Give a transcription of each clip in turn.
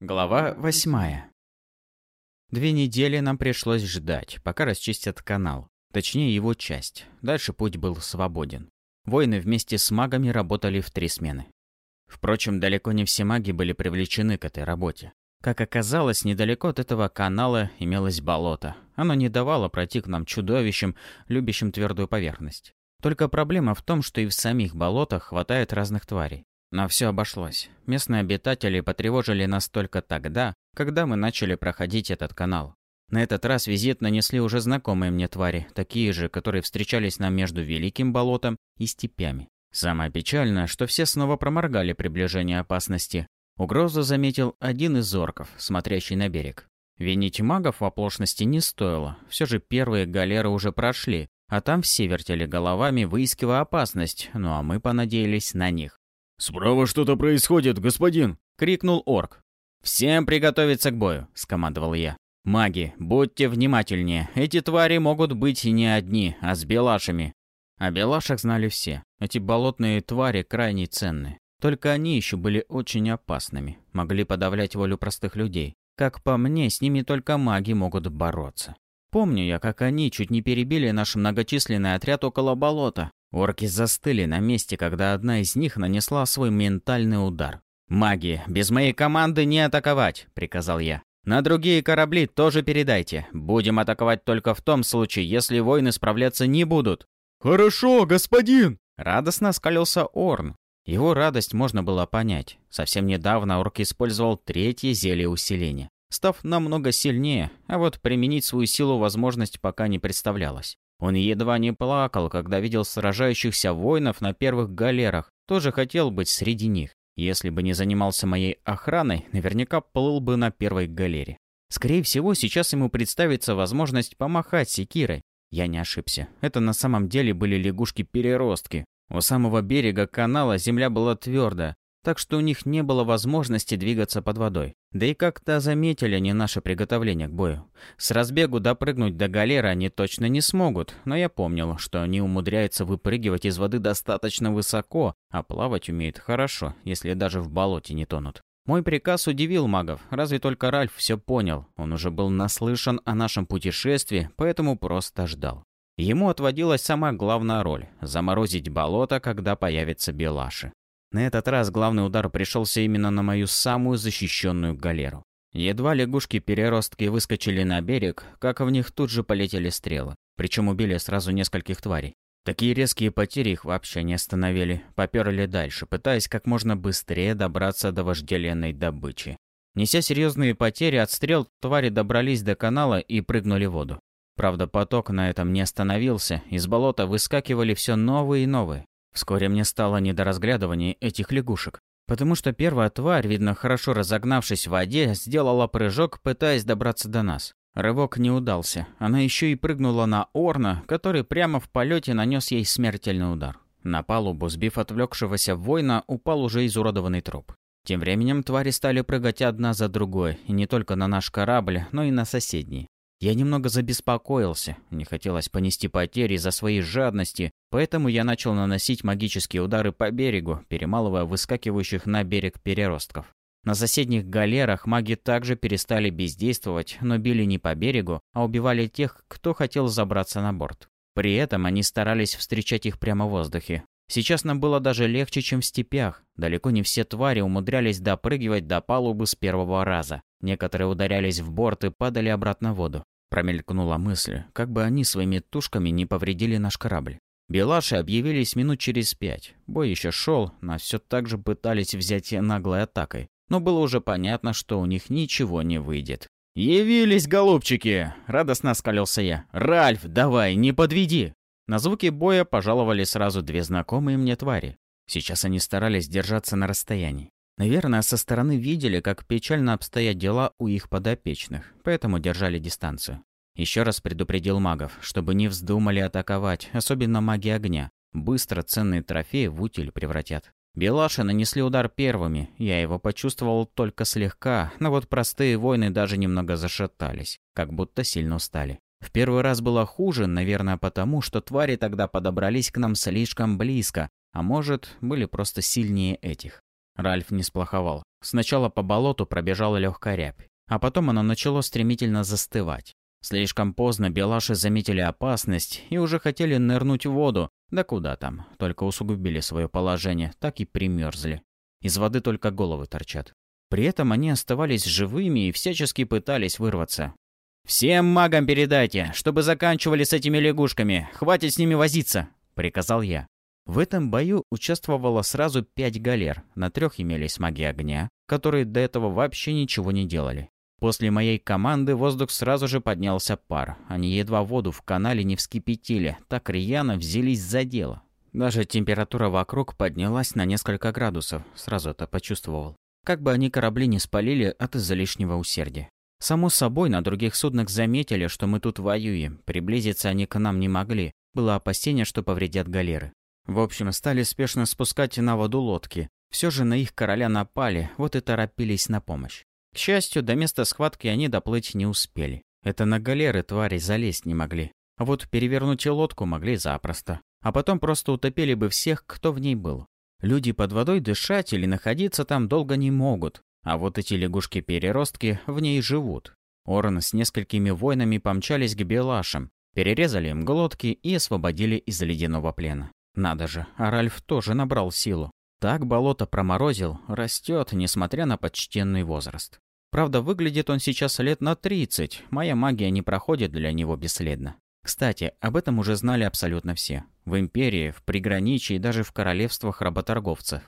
Глава восьмая. Две недели нам пришлось ждать, пока расчистят канал. Точнее, его часть. Дальше путь был свободен. Воины вместе с магами работали в три смены. Впрочем, далеко не все маги были привлечены к этой работе. Как оказалось, недалеко от этого канала имелось болото. Оно не давало пройти к нам чудовищам, любящим твердую поверхность. Только проблема в том, что и в самих болотах хватает разных тварей. Но все обошлось. Местные обитатели потревожили нас только тогда, когда мы начали проходить этот канал. На этот раз визит нанесли уже знакомые мне твари, такие же, которые встречались нам между Великим болотом и степями. Самое печальное, что все снова проморгали приближение опасности. Угрозу заметил один из орков, смотрящий на берег. Винить магов в оплошности не стоило, все же первые галеры уже прошли, а там все вертели головами, выискивая опасность, ну а мы понадеялись на них. «Справа что-то происходит, господин!» — крикнул орк. «Всем приготовиться к бою!» — скомандовал я. «Маги, будьте внимательнее. Эти твари могут быть не одни, а с белашами». О белашах знали все. Эти болотные твари крайне ценны. Только они еще были очень опасными. Могли подавлять волю простых людей. Как по мне, с ними только маги могут бороться. Помню я, как они чуть не перебили наш многочисленный отряд около болота. Орки застыли на месте, когда одна из них нанесла свой ментальный удар. «Маги, без моей команды не атаковать!» – приказал я. «На другие корабли тоже передайте. Будем атаковать только в том случае, если войны справляться не будут». «Хорошо, господин!» – радостно скалился Орн. Его радость можно было понять. Совсем недавно Орк использовал третье зелье усиления, став намного сильнее, а вот применить свою силу возможность пока не представлялась. Он едва не плакал, когда видел сражающихся воинов на первых галерах. Тоже хотел быть среди них. Если бы не занимался моей охраной, наверняка плыл бы на первой галере. Скорее всего, сейчас ему представится возможность помахать секирой. Я не ошибся. Это на самом деле были лягушки-переростки. У самого берега канала земля была твердая, так что у них не было возможности двигаться под водой. Да и как-то заметили они наше приготовление к бою. С разбегу допрыгнуть до галеры они точно не смогут, но я помнил, что они умудряются выпрыгивать из воды достаточно высоко, а плавать умеют хорошо, если даже в болоте не тонут. Мой приказ удивил магов, разве только Ральф все понял. Он уже был наслышан о нашем путешествии, поэтому просто ждал. Ему отводилась самая главная роль – заморозить болото, когда появятся белаши. На этот раз главный удар пришелся именно на мою самую защищенную галеру. Едва лягушки-переростки выскочили на берег, как в них тут же полетели стрелы. Причем убили сразу нескольких тварей. Такие резкие потери их вообще не остановили. Поперли дальше, пытаясь как можно быстрее добраться до вожделенной добычи. Неся серьезные потери от стрел, твари добрались до канала и прыгнули в воду. Правда, поток на этом не остановился, из болота выскакивали все новые и новые. Вскоре мне стало не до разглядывания этих лягушек, потому что первая тварь, видно, хорошо разогнавшись в воде, сделала прыжок, пытаясь добраться до нас. Рывок не удался. Она еще и прыгнула на Орна, который прямо в полете нанес ей смертельный удар. На палубу, сбив отвлекшегося воина, упал уже изуродованный труп. Тем временем твари стали прыгать одна за другой, и не только на наш корабль, но и на соседний. Я немного забеспокоился, не хотелось понести потери из-за своей жадности, поэтому я начал наносить магические удары по берегу, перемалывая выскакивающих на берег переростков. На соседних галерах маги также перестали бездействовать, но били не по берегу, а убивали тех, кто хотел забраться на борт. При этом они старались встречать их прямо в воздухе. Сейчас нам было даже легче, чем в степях. Далеко не все твари умудрялись допрыгивать до палубы с первого раза. Некоторые ударялись в борт и падали обратно в воду. Промелькнула мысль, как бы они своими тушками не повредили наш корабль. Белаши объявились минут через пять. Бой еще шел, нас все так же пытались взять наглой атакой. Но было уже понятно, что у них ничего не выйдет. «Явились, голубчики!» – радостно скалился я. «Ральф, давай, не подведи!» На звуки боя пожаловали сразу две знакомые мне твари. Сейчас они старались держаться на расстоянии. Наверное, со стороны видели, как печально обстоят дела у их подопечных, поэтому держали дистанцию. Еще раз предупредил магов, чтобы не вздумали атаковать, особенно маги огня. Быстро ценные трофеи в утиль превратят. Белаши нанесли удар первыми, я его почувствовал только слегка, но вот простые воины даже немного зашатались, как будто сильно устали. В первый раз было хуже, наверное, потому, что твари тогда подобрались к нам слишком близко, а может, были просто сильнее этих. Ральф не сплоховал. Сначала по болоту пробежала легкая рябь, а потом оно начало стремительно застывать. Слишком поздно белаши заметили опасность и уже хотели нырнуть в воду. Да куда там, только усугубили свое положение, так и примерзли. Из воды только головы торчат. При этом они оставались живыми и всячески пытались вырваться. «Всем магам передайте, чтобы заканчивали с этими лягушками, хватит с ними возиться», — приказал я. В этом бою участвовало сразу пять галер, на трех имелись маги огня, которые до этого вообще ничего не делали. После моей команды воздух сразу же поднялся пар. Они едва воду в канале не вскипятили, так рьяно взялись за дело. Даже температура вокруг поднялась на несколько градусов, сразу это почувствовал. Как бы они корабли не спалили от излишнего усердия. Само собой, на других суднах заметили, что мы тут воюем. Приблизиться они к нам не могли. Было опасение, что повредят галеры. В общем, стали спешно спускать на воду лодки. Все же на их короля напали, вот и торопились на помощь. К счастью, до места схватки они доплыть не успели. Это на галеры твари залезть не могли. А вот перевернуть лодку могли запросто. А потом просто утопили бы всех, кто в ней был. Люди под водой дышать или находиться там долго не могут. А вот эти лягушки-переростки в ней живут. Орн с несколькими воинами помчались к белашам, перерезали им глотки и освободили из ледяного плена. Надо же, а Ральф тоже набрал силу. Так болото проморозил, растет, несмотря на почтенный возраст. Правда, выглядит он сейчас лет на 30, моя магия не проходит для него бесследно. Кстати, об этом уже знали абсолютно все. В Империи, в приграничии и даже в королевствах работорговцев.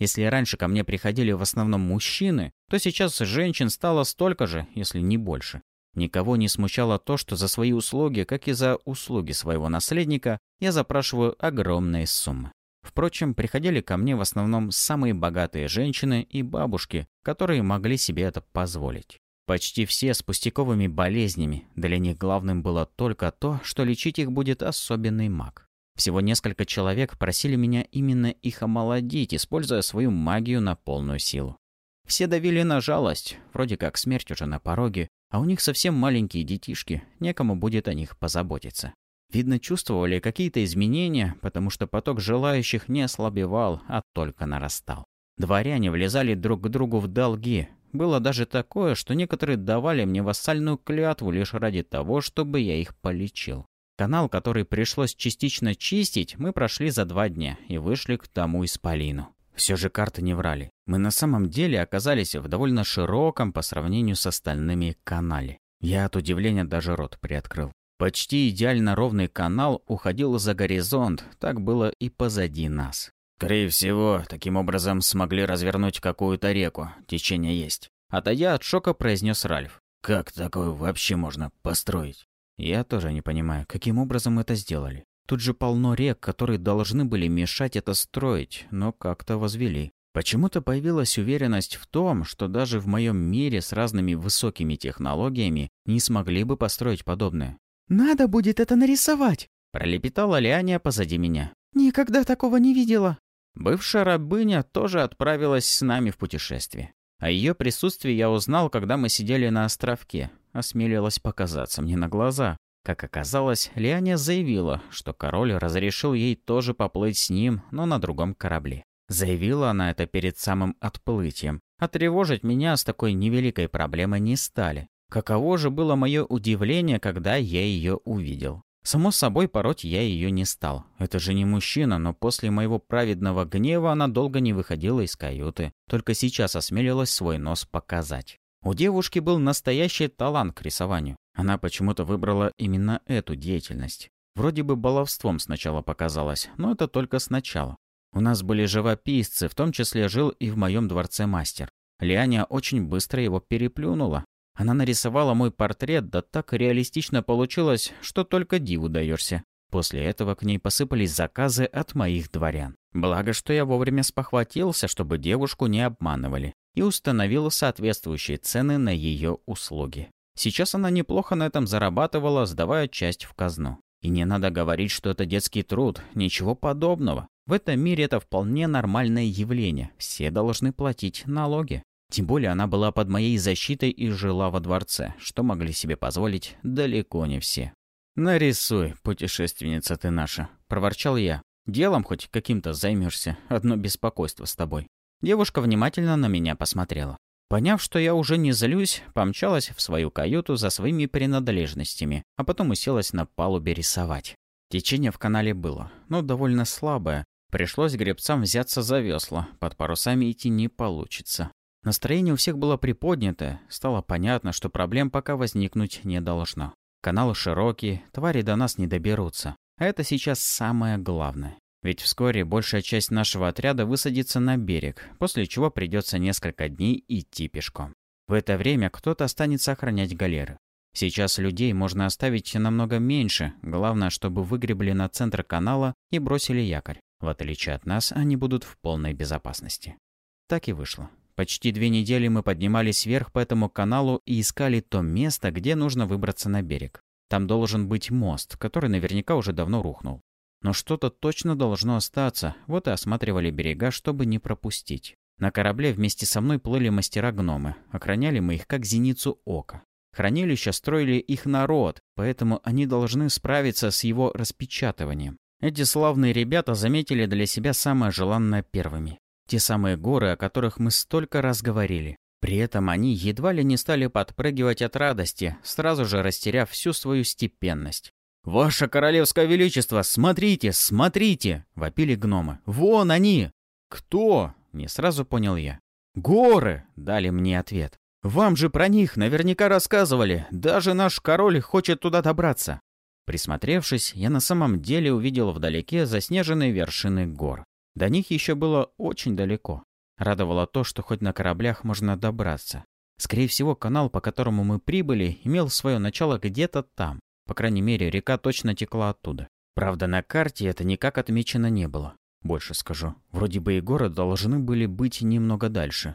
Если раньше ко мне приходили в основном мужчины, то сейчас женщин стало столько же, если не больше. Никого не смущало то, что за свои услуги, как и за услуги своего наследника, я запрашиваю огромные суммы. Впрочем, приходили ко мне в основном самые богатые женщины и бабушки, которые могли себе это позволить. Почти все с пустяковыми болезнями, для них главным было только то, что лечить их будет особенный маг. Всего несколько человек просили меня именно их омолодить, используя свою магию на полную силу. Все давили на жалость, вроде как смерть уже на пороге, а у них совсем маленькие детишки, некому будет о них позаботиться. Видно, чувствовали какие-то изменения, потому что поток желающих не ослабевал, а только нарастал. Дворяне влезали друг к другу в долги. Было даже такое, что некоторые давали мне вассальную клятву лишь ради того, чтобы я их полечил. Канал, который пришлось частично чистить, мы прошли за два дня и вышли к тому исполину. Все же карты не врали. Мы на самом деле оказались в довольно широком по сравнению с остальными канале. Я от удивления даже рот приоткрыл. Почти идеально ровный канал уходил за горизонт, так было и позади нас. Скорее всего, таким образом смогли развернуть какую-то реку, течение есть. Отойдя от шока, произнес Ральф. Как такое вообще можно построить? Я тоже не понимаю, каким образом это сделали. Тут же полно рек, которые должны были мешать это строить, но как-то возвели. Почему-то появилась уверенность в том, что даже в моем мире с разными высокими технологиями не смогли бы построить подобное. «Надо будет это нарисовать!» – пролепетала Лианя позади меня. «Никогда такого не видела!» Бывшая рабыня тоже отправилась с нами в путешествие. О ее присутствии я узнал, когда мы сидели на островке осмелилась показаться мне на глаза. Как оказалось, Лианя заявила, что король разрешил ей тоже поплыть с ним, но на другом корабле. Заявила она это перед самым отплытием. А тревожить меня с такой невеликой проблемой не стали. Каково же было мое удивление, когда я ее увидел. Само собой, пороть я ее не стал. Это же не мужчина, но после моего праведного гнева она долго не выходила из каюты. Только сейчас осмелилась свой нос показать. У девушки был настоящий талант к рисованию. Она почему-то выбрала именно эту деятельность. Вроде бы баловством сначала показалось, но это только сначала. У нас были живописцы, в том числе жил и в моем дворце мастер. Лианя очень быстро его переплюнула. Она нарисовала мой портрет, да так реалистично получилось, что только диву даешься. После этого к ней посыпались заказы от моих дворян. Благо, что я вовремя спохватился, чтобы девушку не обманывали и установила соответствующие цены на ее услуги. Сейчас она неплохо на этом зарабатывала, сдавая часть в казну. И не надо говорить, что это детский труд, ничего подобного. В этом мире это вполне нормальное явление, все должны платить налоги. Тем более она была под моей защитой и жила во дворце, что могли себе позволить далеко не все. «Нарисуй, путешественница ты наша», — проворчал я. «Делом хоть каким-то займешься, одно беспокойство с тобой». Девушка внимательно на меня посмотрела. Поняв, что я уже не злюсь, помчалась в свою каюту за своими принадлежностями, а потом уселась на палубе рисовать. Течение в канале было, но довольно слабое. Пришлось гребцам взяться за весла, под парусами идти не получится. Настроение у всех было приподнятое, стало понятно, что проблем пока возникнуть не должно. Канал широкий, твари до нас не доберутся. А это сейчас самое главное. Ведь вскоре большая часть нашего отряда высадится на берег, после чего придется несколько дней идти пешком. В это время кто-то останется охранять галеры. Сейчас людей можно оставить намного меньше, главное, чтобы выгребли на центр канала и бросили якорь. В отличие от нас, они будут в полной безопасности. Так и вышло. Почти две недели мы поднимались вверх по этому каналу и искали то место, где нужно выбраться на берег. Там должен быть мост, который наверняка уже давно рухнул. Но что-то точно должно остаться, вот и осматривали берега, чтобы не пропустить. На корабле вместе со мной плыли мастера-гномы, охраняли мы их как зеницу ока. Хранилища строили их народ, поэтому они должны справиться с его распечатыванием. Эти славные ребята заметили для себя самое желанное первыми. Те самые горы, о которых мы столько раз говорили. При этом они едва ли не стали подпрыгивать от радости, сразу же растеряв всю свою степенность. «Ваше королевское величество, смотрите, смотрите!» – вопили гномы. «Вон они!» «Кто?» – не сразу понял я. «Горы!» – дали мне ответ. «Вам же про них наверняка рассказывали. Даже наш король хочет туда добраться». Присмотревшись, я на самом деле увидел вдалеке заснеженные вершины гор. До них еще было очень далеко. Радовало то, что хоть на кораблях можно добраться. Скорее всего, канал, по которому мы прибыли, имел свое начало где-то там. По крайней мере, река точно текла оттуда. Правда, на карте это никак отмечено не было. Больше скажу, вроде бы и город должны были быть немного дальше.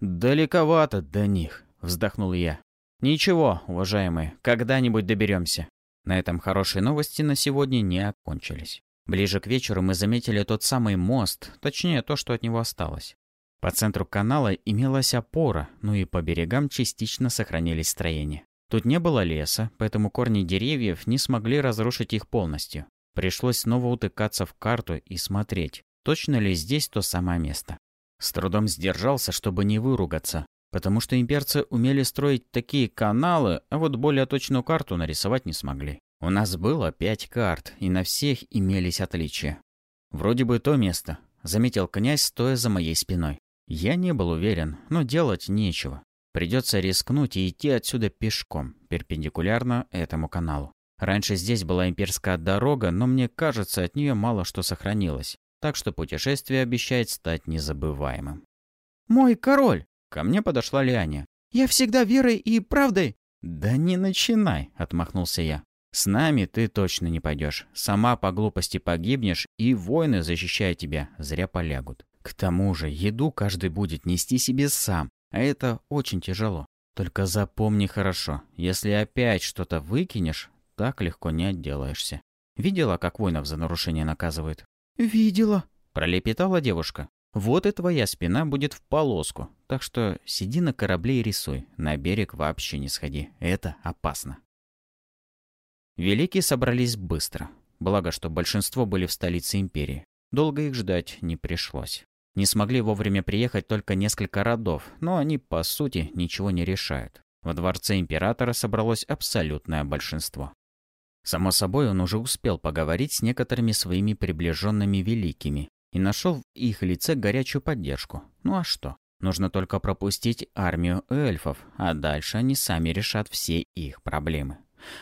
«Далековато до них», — вздохнул я. «Ничего, уважаемые, когда-нибудь доберемся». На этом хорошие новости на сегодня не окончились. Ближе к вечеру мы заметили тот самый мост, точнее то, что от него осталось. По центру канала имелась опора, ну и по берегам частично сохранились строения. Тут не было леса, поэтому корни деревьев не смогли разрушить их полностью. Пришлось снова утыкаться в карту и смотреть, точно ли здесь то самое место. С трудом сдержался, чтобы не выругаться, потому что имперцы умели строить такие каналы, а вот более точную карту нарисовать не смогли. У нас было пять карт, и на всех имелись отличия. Вроде бы то место, заметил князь, стоя за моей спиной. Я не был уверен, но делать нечего. Придется рискнуть и идти отсюда пешком, перпендикулярно этому каналу. Раньше здесь была имперская дорога, но мне кажется, от нее мало что сохранилось. Так что путешествие обещает стать незабываемым. «Мой король!» Ко мне подошла Лианя. «Я всегда верой и правдой!» «Да не начинай!» – отмахнулся я. С нами ты точно не пойдешь. Сама по глупости погибнешь, и воины, защищая тебя, зря полягут. К тому же, еду каждый будет нести себе сам, а это очень тяжело. Только запомни хорошо, если опять что-то выкинешь, так легко не отделаешься. Видела, как воинов за нарушение наказывают? «Видела», – пролепетала девушка. «Вот и твоя спина будет в полоску, так что сиди на корабле и рисуй, на берег вообще не сходи, это опасно». Великие собрались быстро. Благо, что большинство были в столице империи. Долго их ждать не пришлось. Не смогли вовремя приехать только несколько родов, но они, по сути, ничего не решают. Во дворце императора собралось абсолютное большинство. Само собой, он уже успел поговорить с некоторыми своими приближенными великими и нашел в их лице горячую поддержку. Ну а что? Нужно только пропустить армию эльфов, а дальше они сами решат все их проблемы.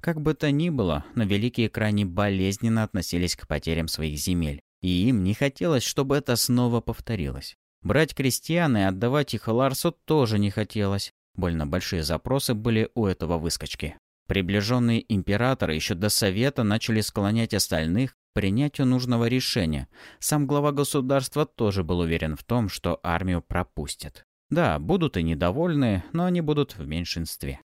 Как бы то ни было, но великие крайне болезненно относились к потерям своих земель, и им не хотелось, чтобы это снова повторилось. Брать крестьян и отдавать их Ларсу тоже не хотелось. Больно большие запросы были у этого выскочки. Приближенные императоры еще до совета начали склонять остальных к принятию нужного решения. Сам глава государства тоже был уверен в том, что армию пропустят. Да, будут и недовольны, но они будут в меньшинстве.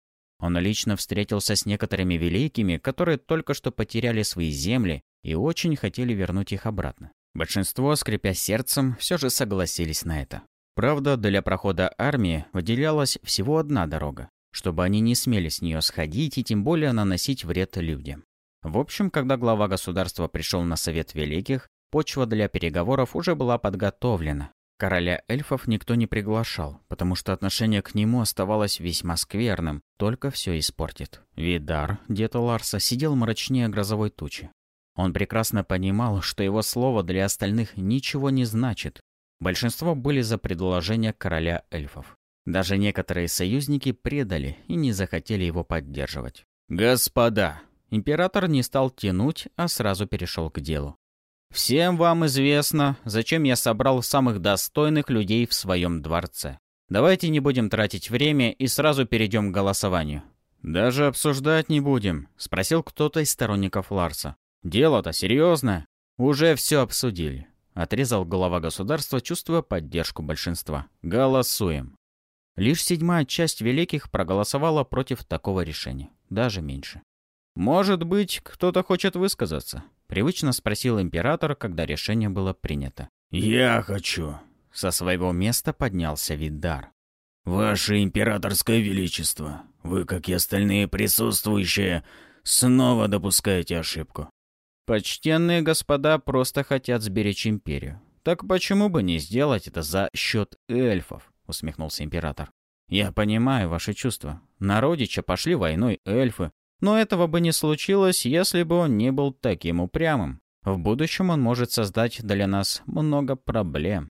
Он лично встретился с некоторыми великими, которые только что потеряли свои земли и очень хотели вернуть их обратно. Большинство, скрипя сердцем, все же согласились на это. Правда, для прохода армии выделялась всего одна дорога, чтобы они не смели с нее сходить и тем более наносить вред людям. В общем, когда глава государства пришел на Совет Великих, почва для переговоров уже была подготовлена. Короля эльфов никто не приглашал, потому что отношение к нему оставалось весьма скверным, только все испортит. Видар, дед Ларса, сидел мрачнее грозовой тучи. Он прекрасно понимал, что его слово для остальных ничего не значит. Большинство были за предложение короля эльфов. Даже некоторые союзники предали и не захотели его поддерживать. «Господа!» Император не стал тянуть, а сразу перешел к делу. Всем вам известно, зачем я собрал самых достойных людей в своем дворце. Давайте не будем тратить время и сразу перейдем к голосованию. Даже обсуждать не будем, спросил кто-то из сторонников Ларса. Дело-то серьезное. Уже все обсудили. Отрезал глава государства, чувствуя поддержку большинства. Голосуем. Лишь седьмая часть великих проголосовала против такого решения. Даже меньше. Может быть, кто-то хочет высказаться? Привычно спросил император, когда решение было принято. «Я хочу!» Со своего места поднялся Видар. «Ваше императорское величество, вы, как и остальные присутствующие, снова допускаете ошибку». «Почтенные господа просто хотят сберечь империю. Так почему бы не сделать это за счет эльфов?» — усмехнулся император. «Я понимаю ваши чувства. На родича пошли войной эльфы, но этого бы не случилось, если бы он не был таким упрямым. В будущем он может создать для нас много проблем.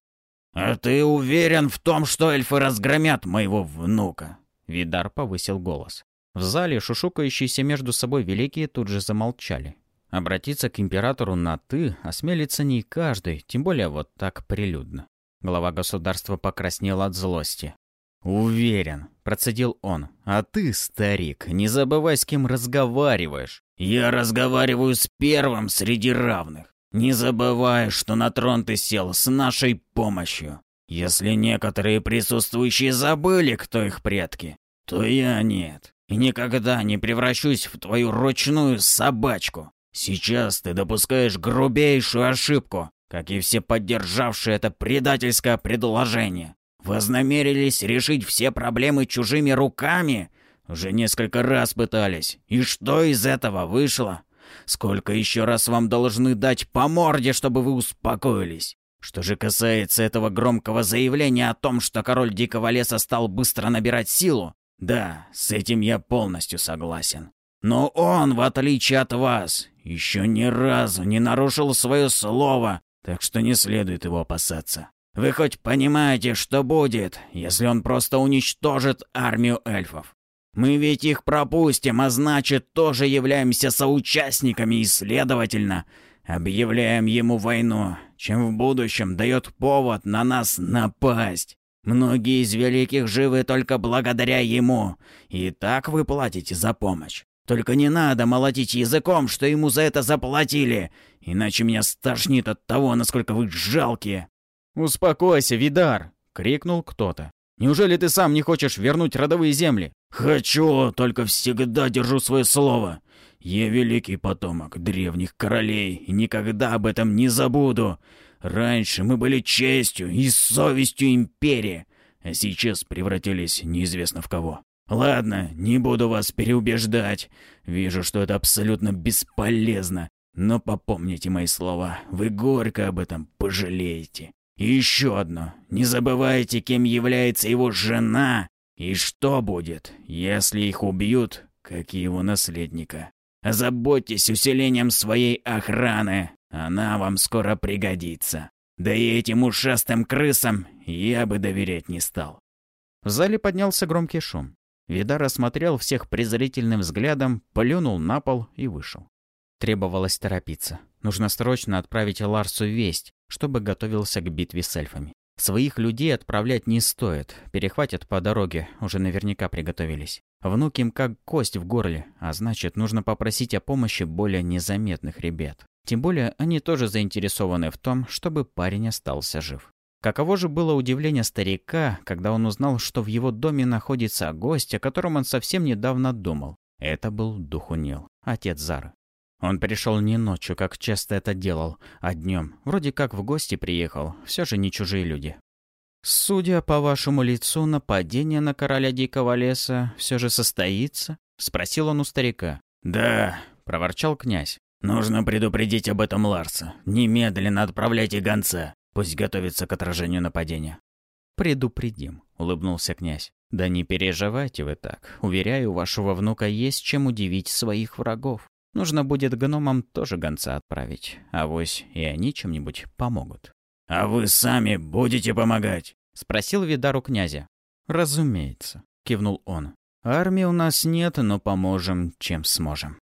«А ты уверен в том, что эльфы разгромят моего внука?» Видар повысил голос. В зале шушукающиеся между собой великие тут же замолчали. Обратиться к императору на «ты» осмелится не каждый, тем более вот так прилюдно. Глава государства покраснел от злости. «Уверен», — процедил он. «А ты, старик, не забывай, с кем разговариваешь». «Я разговариваю с первым среди равных. Не забывай, что на трон ты сел с нашей помощью. Если некоторые присутствующие забыли, кто их предки, то я нет. И никогда не превращусь в твою ручную собачку. Сейчас ты допускаешь грубейшую ошибку, как и все поддержавшие это предательское предложение. Вознамерились решить все проблемы чужими руками? Уже несколько раз пытались. И что из этого вышло? Сколько еще раз вам должны дать по морде, чтобы вы успокоились? Что же касается этого громкого заявления о том, что король Дикого Леса стал быстро набирать силу, да, с этим я полностью согласен. Но он, в отличие от вас, еще ни разу не нарушил свое слово, так что не следует его опасаться. Вы хоть понимаете, что будет, если он просто уничтожит армию эльфов? Мы ведь их пропустим, а значит, тоже являемся соучастниками и, следовательно, объявляем ему войну, чем в будущем дает повод на нас напасть. Многие из великих живы только благодаря ему, и так вы платите за помощь. Только не надо молотить языком, что ему за это заплатили, иначе меня стошнит от того, насколько вы жалкие. «Успокойся, Видар!» — крикнул кто-то. «Неужели ты сам не хочешь вернуть родовые земли?» «Хочу, только всегда держу свое слово. Я великий потомок древних королей и никогда об этом не забуду. Раньше мы были честью и совестью империи, а сейчас превратились неизвестно в кого. Ладно, не буду вас переубеждать. Вижу, что это абсолютно бесполезно. Но попомните мои слова, вы горько об этом пожалеете. И еще одно. Не забывайте, кем является его жена и что будет, если их убьют, как и его наследника. Озаботьтесь усилением своей охраны. Она вам скоро пригодится. Да и этим ушастым крысам я бы доверять не стал. В зале поднялся громкий шум. Видар осмотрел всех презрительным взглядом, плюнул на пол и вышел. Требовалось торопиться. Нужно срочно отправить Ларсу весть, чтобы готовился к битве с эльфами. Своих людей отправлять не стоит, перехватят по дороге, уже наверняка приготовились. Внук им как кость в горле, а значит, нужно попросить о помощи более незаметных ребят. Тем более, они тоже заинтересованы в том, чтобы парень остался жив. Каково же было удивление старика, когда он узнал, что в его доме находится гость, о котором он совсем недавно думал. Это был Духунил, отец Зары. Он пришел не ночью, как часто это делал, а днем. Вроде как в гости приехал, все же не чужие люди. «Судя по вашему лицу, нападение на короля Дикого Леса все же состоится?» — спросил он у старика. «Да», — проворчал князь. «Нужно предупредить об этом Ларса. Немедленно отправляйте гонца. Пусть готовится к отражению нападения. «Предупредим», — улыбнулся князь. «Да не переживайте вы так. Уверяю, у вашего внука есть чем удивить своих врагов. Нужно будет гномам тоже гонца отправить. А вось и они чем-нибудь помогут». «А вы сами будете помогать?» — спросил Видар у князя. «Разумеется», — кивнул он. «Армии у нас нет, но поможем, чем сможем».